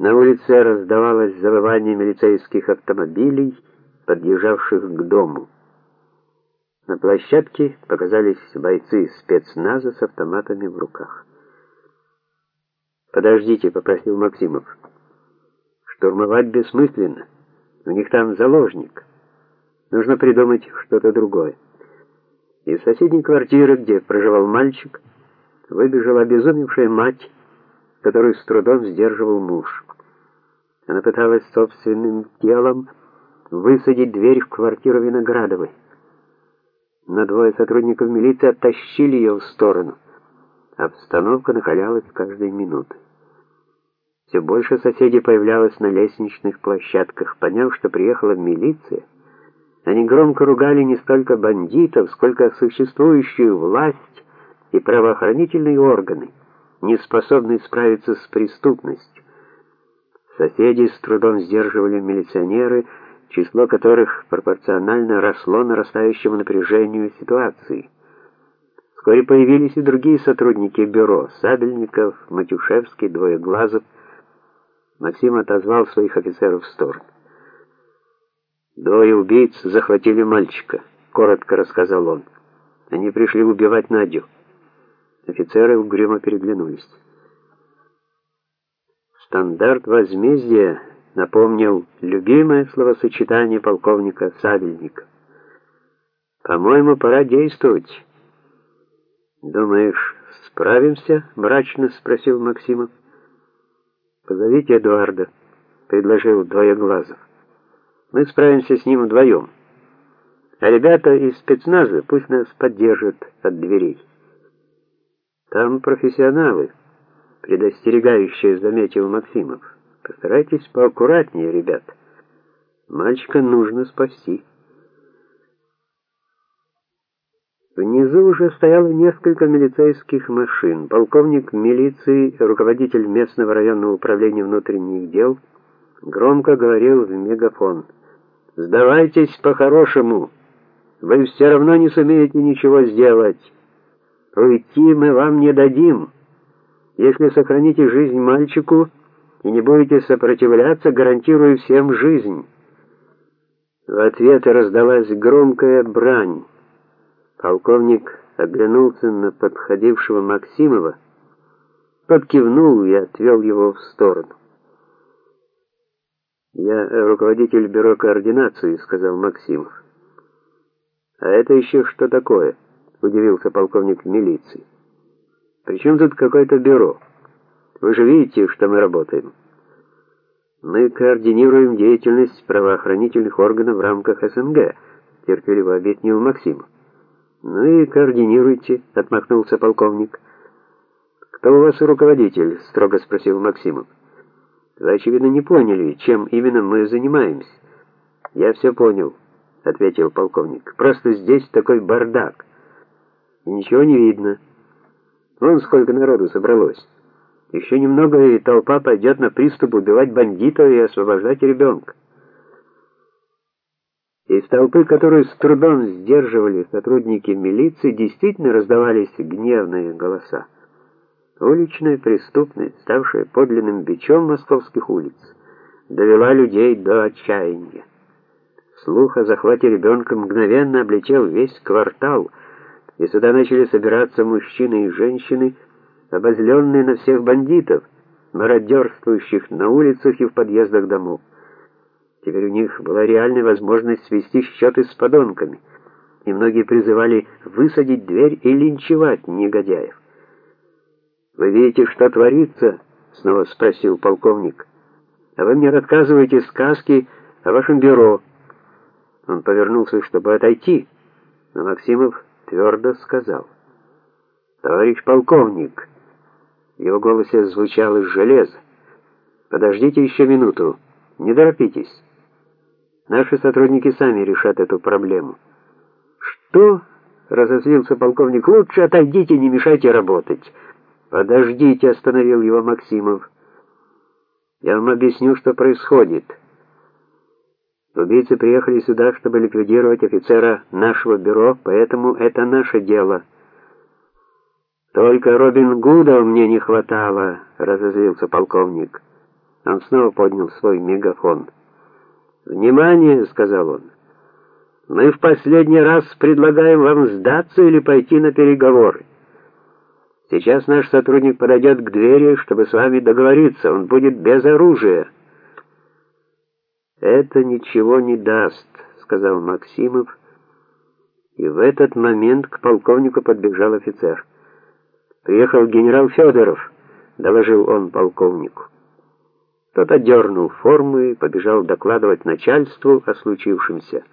На улице раздавалось завывание милицейских автомобилей, подъезжавших к дому. На площадке показались бойцы спецназа с автоматами в руках. «Подождите», — попросил Максимов. «Штурмовать бессмысленно. У них там заложник. Нужно придумать что-то другое». Из соседней квартиры, где проживал мальчик, выбежала обезумевшая мать, которую с трудом сдерживал муж. Она пыталась собственным телом высадить дверь в квартиру Виноградовой. Но двое сотрудников милиции оттащили ее в сторону. Обстановка накалялась каждой минутой. Все больше соседей появлялось на лестничных площадках. Поняв, что приехала милиция, они громко ругали не столько бандитов, сколько существующую власть и правоохранительные органы, не способные справиться с преступностью. Соседи с трудом сдерживали милиционеры, число которых пропорционально росло нарастающему напряжению ситуации. Вскоре появились и другие сотрудники бюро: Сабельников, Матюшевский, Двоеглазов. Максим отозвал своих офицеров в сторону. Двое убийц захватили мальчика, коротко рассказал он. Они пришли убивать Надю. Офицеры угрюмо переглянулись. Стандарт возмездия напомнил любимое словосочетание полковника Савельника. По-моему, пора действовать. Думаешь, справимся? мрачно спросил Максимов. Позовите Эдуарда, предложил Двоеглазов. Мы справимся с ним вдвоем. А ребята из спецназа пусть нас поддержат от дверей. Там профессионалы, предостерегающие заметил Максимов. Постарайтесь поаккуратнее, ребят. Мальчика нужно спасти. Внизу уже стояло несколько милицейских машин. Полковник милиции, руководитель местного районного управления внутренних дел, громко говорил в мегафон: "Сдавайтесь по-хорошему. Вы все равно не сумеете ничего сделать. Уйти мы вам не дадим. Если сохраните жизнь мальчику и не будете сопротивляться, гарантирую всем жизнь. В ответ раздалась громкая брань. Полковник оглянулся на подходившего Максимова, подкивнул и отвел его в сторону. «Я руководитель бюро координации», — сказал Максимов. «А это еще что такое?» — удивился полковник милиции. «При чем тут какое-то бюро? Вы же видите, что мы работаем». «Мы координируем деятельность правоохранительных органов в рамках СНГ», — терпеливо объяснил Максим. «Ну и координируйте», — отмахнулся полковник. «Кто у вас руководитель?» — строго спросил Максимов. «Вы, очевидно, не поняли, чем именно мы занимаемся». «Я все понял», — ответил полковник. «Просто здесь такой бардак» ничего не видно. Вон сколько народу собралось. Еще немного, и толпа пойдет на приступ убивать бандитов и освобождать ребенка. Из толпы, которую с трудом сдерживали сотрудники милиции, действительно раздавались гневные голоса. Уличная преступность, ставшая подлинным бичом московских улиц, довела людей до отчаяния. Слух о захвате ребенка мгновенно облетел весь квартал, и сюда начали собираться мужчины и женщины, обозленные на всех бандитов, мародерствующих на улицах и в подъездах домов. Теперь у них была реальная возможность свести счеты с подонками, и многие призывали высадить дверь и линчевать негодяев. «Вы видите, что творится?» — снова спросил полковник. «А вы мне рассказываете сказки о вашем бюро». Он повернулся, чтобы отойти, но Максимов твердо сказал. «Товарищ полковник!» В его голосе звучало железо. «Подождите еще минуту. Не торопитесь. Наши сотрудники сами решат эту проблему». «Что?» — разозлился полковник. «Лучше отойдите, не мешайте работать». «Подождите», — остановил его Максимов. «Я вам объясню, что происходит». Убийцы приехали сюда, чтобы ликвидировать офицера нашего бюро, поэтому это наше дело. Только Робин Гуда мне не хватало, разозлился полковник. Он снова поднял свой мегафон. «Внимание!» — сказал он. «Мы в последний раз предлагаем вам сдаться или пойти на переговоры. Сейчас наш сотрудник подойдет к двери, чтобы с вами договориться. Он будет без оружия». «Это ничего не даст», — сказал Максимов. И в этот момент к полковнику подбежал офицер. «Приехал генерал Федоров», — доложил он полковнику. Тот одернул форму и побежал докладывать начальству о случившемся.